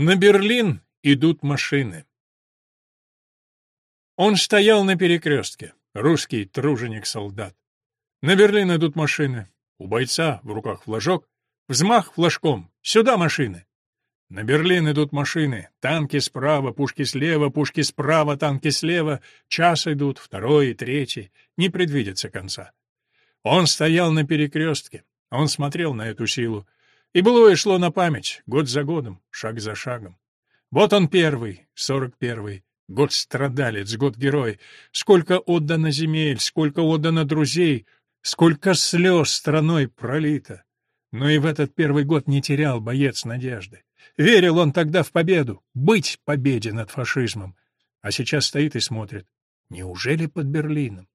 На Берлин идут машины. Он стоял на перекрестке, русский труженик-солдат. На Берлин идут машины. У бойца в руках флажок, взмах флажком. Сюда машины. На Берлин идут машины. Танки справа, пушки слева, пушки справа, танки слева. Час идут, второй и третий. Не предвидится конца. Он стоял на перекрестке. Он смотрел на эту силу. И былое шло на память, год за годом, шаг за шагом. Вот он первый, сорок первый, год страдалец, год герой. Сколько отдано земель, сколько отдано друзей, сколько слез страной пролито. Но и в этот первый год не терял боец надежды. Верил он тогда в победу, быть победе над фашизмом. А сейчас стоит и смотрит. Неужели под Берлином?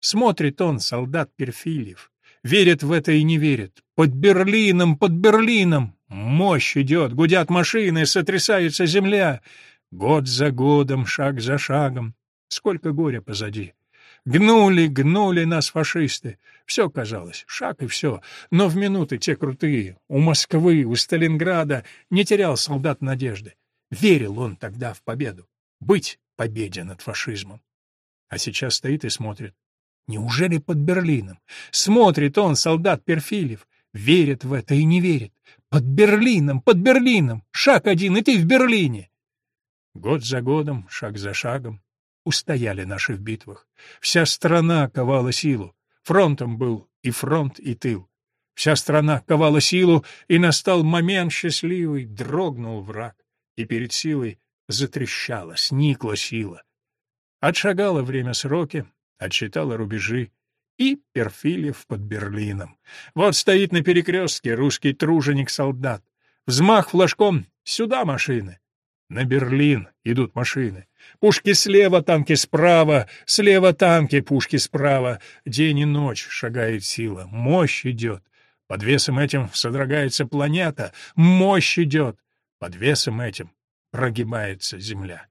Смотрит он, солдат Перфильев. Верит в это и не верит. Под Берлином, под Берлином! Мощь идет, гудят машины, сотрясается земля. Год за годом, шаг за шагом. Сколько горя позади. Гнули, гнули нас фашисты. Все казалось, шаг и все. Но в минуты те крутые, у Москвы, у Сталинграда, не терял солдат надежды. Верил он тогда в победу. Быть победе над фашизмом. А сейчас стоит и смотрит. Неужели под Берлином? Смотрит он, солдат Перфилев, верит в это и не верит. Под Берлином, под Берлином, шаг один, и ты в Берлине. Год за годом, шаг за шагом, устояли наши в битвах. Вся страна ковала силу. Фронтом был и фронт, и тыл. Вся страна ковала силу, и настал момент счастливый, дрогнул враг, и перед силой затрещала, сникла сила. Отшагало время сроки, отсчитала рубежи, и Перфильев под Берлином. Вот стоит на перекрестке русский труженик-солдат. Взмах флажком — сюда машины. На Берлин идут машины. Пушки слева, танки справа, слева танки, пушки справа. День и ночь шагает сила, мощь идет. Под весом этим содрогается планета, мощь идет. Под весом этим прогибается земля.